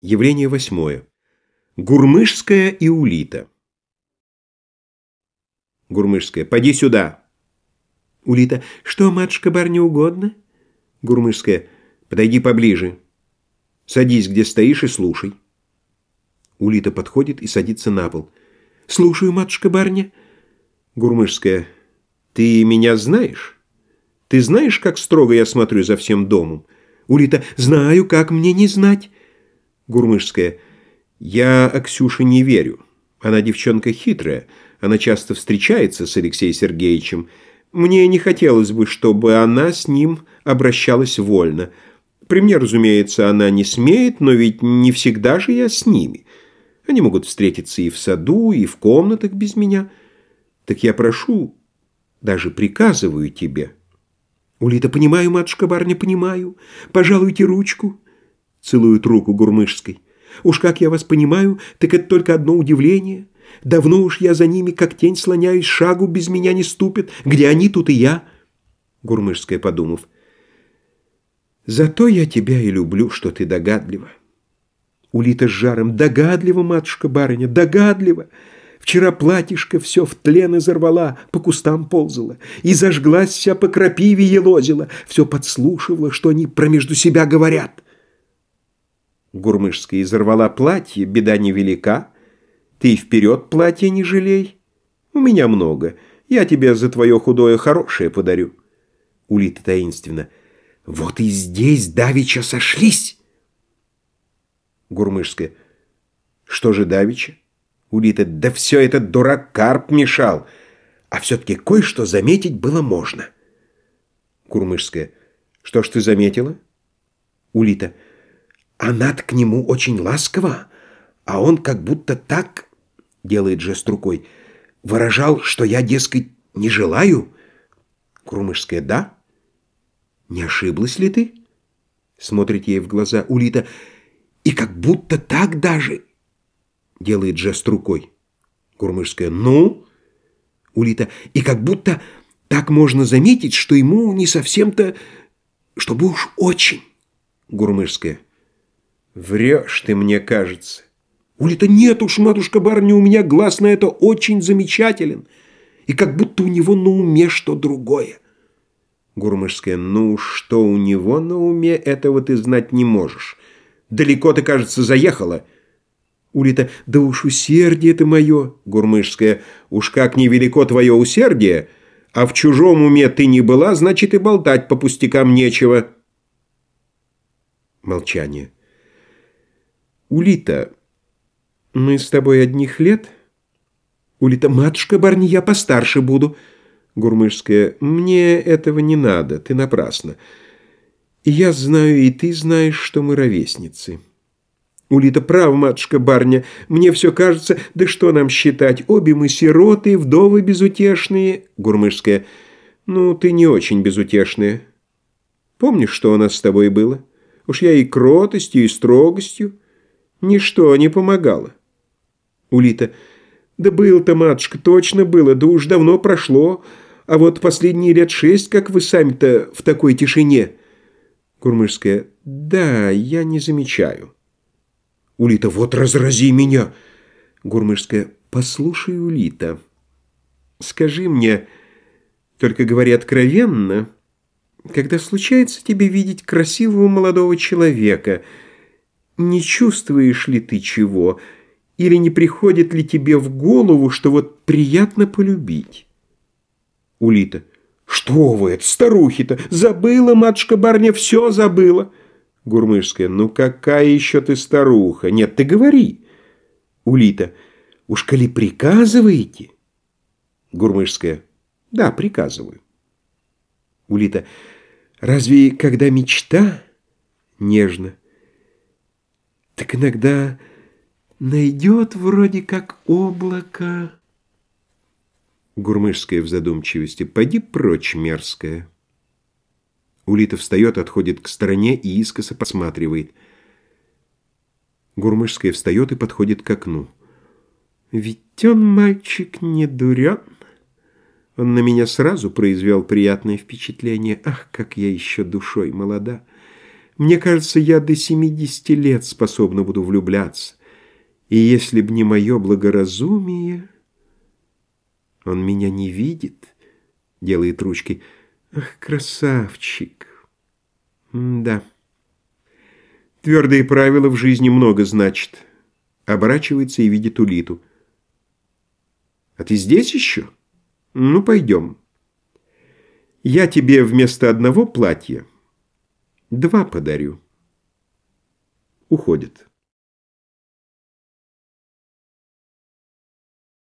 Явление восьмое. Гурмышская и Улита. Гурмышская. Поди сюда. Улита. Что, матушка, барне угодно? Гурмышская. Подойди поближе. Садись, где стоишь, и слушай. Улита подходит и садится на пол. Слушаю, матушка барня. Гурмышская. Ты меня знаешь? Ты знаешь, как строго я смотрю за всем домом? Улита. Знаю, как мне не знать. Гурмышская. Я Аксюше не верю. Она девчонка хитрая. Она часто встречается с Алексеем Сергеевичем. Мне не хотелось бы, чтобы она с ним обращалась вольно. При мне, разумеется, она не смеет, но ведь не всегда же я с ними. Они могут встретиться и в саду, и в комнатах без меня. Так я прошу, даже приказываю тебе. Улита, понимаю, матушка барня, понимаю. Пожалуйте ручку целует руку Гурмышской. «Уж как я вас понимаю, так это только одно удивление. Давно уж я за ними, как тень слоняюсь, шагу без меня не ступит. Где они, тут и я». Гурмышская, подумав. «Зато я тебя и люблю, что ты догадлива». Улита с жаром. «Догадлива, матушка-барыня, догадлива!» Вчера платьишко все в тлен изорвала, по кустам ползала, и зажглась вся по крапиве елозила, все подслушивала, что они промежду себя говорят. Гурмышская изорвала платье, беда невелика. Ты вперед платье не жалей. У меня много. Я тебе за твое худое хорошее подарю. Улита таинственно. Вот и здесь давеча сошлись. Гурмышская. Что же давеча? Улита. Да все этот дурак Карп мешал. А все-таки кое-что заметить было можно. Гурмышская. Что ж ты заметила? Улита. Она-то к нему очень ласкова, а он как будто так, делает жест рукой, выражал, что я, дескать, не желаю. Крумышская, да? Не ошиблась ли ты? Смотрит ей в глаза Улита. И как будто так даже, делает жест рукой. Курмышская, ну? Улита. И как будто так можно заметить, что ему не совсем-то, чтобы уж очень. Гурмышская. Врешь ты, мне кажется. Ули-то нет уж, матушка барыня, у меня глаз на это очень замечателен. И как будто у него на уме что другое. Гурмышская, ну, что у него на уме, этого ты знать не можешь. Далеко ты, кажется, заехала. Улита, да уж усердие ты мое. Гурмышская, уж как невелико твое усердие, а в чужом уме ты не была, значит и болтать по пустякам нечего. Молчание. Улита, мы с тобой одних лет? Улита, матушка Барни, я постарше буду. Гурмышская, мне этого не надо, ты напрасно. И я знаю, и ты знаешь, что мы ровесницы. Улита, прав, матушка Барня, мне все кажется, да что нам считать, обе мы сироты, вдовы безутешные. Гурмышская, ну, ты не очень безутешная. Помнишь, что у нас с тобой было? Уж я и кротостью, и строгостью. Ничто не помогало. Улита. Да был-то, матушка, точно было, да уж давно прошло. А вот последние лет шесть, как вы сами-то в такой тишине. Курмышская. Да, я не замечаю. Улита. Вот разрази меня. Гурмышская. Послушай, Улита, скажи мне, только говори откровенно, когда случается тебе видеть красивого молодого человека – не чувствуешь ли ты чего? Или не приходит ли тебе в голову, что вот приятно полюбить? Улита. Что вы, это старухи-то? Забыла, матушка Барня, все забыла. Гурмышская. Ну какая еще ты старуха? Нет, ты говори. Улита. Уж коли приказываете? Гурмышская. Да, приказываю. Улита. Разве когда мечта? Нежно так иногда найдет вроде как облако. Гурмышская в задумчивости. Пойди прочь, мерзкая. Улита встает, отходит к стороне и искоса посматривает. Гурмышская встает и подходит к окну. Ведь он, мальчик, не дурен. Он на меня сразу произвел приятное впечатление. Ах, как я еще душой молода! Мне кажется, я до семидесяти лет способна буду влюбляться. И если б не мое благоразумие... Он меня не видит, делает ручки. Ах, красавчик. М да. Твердые правила в жизни много значит. Оборачивается и видит улиту. А ты здесь еще? Ну, пойдем. Я тебе вместо одного платья два подарю. Уходит.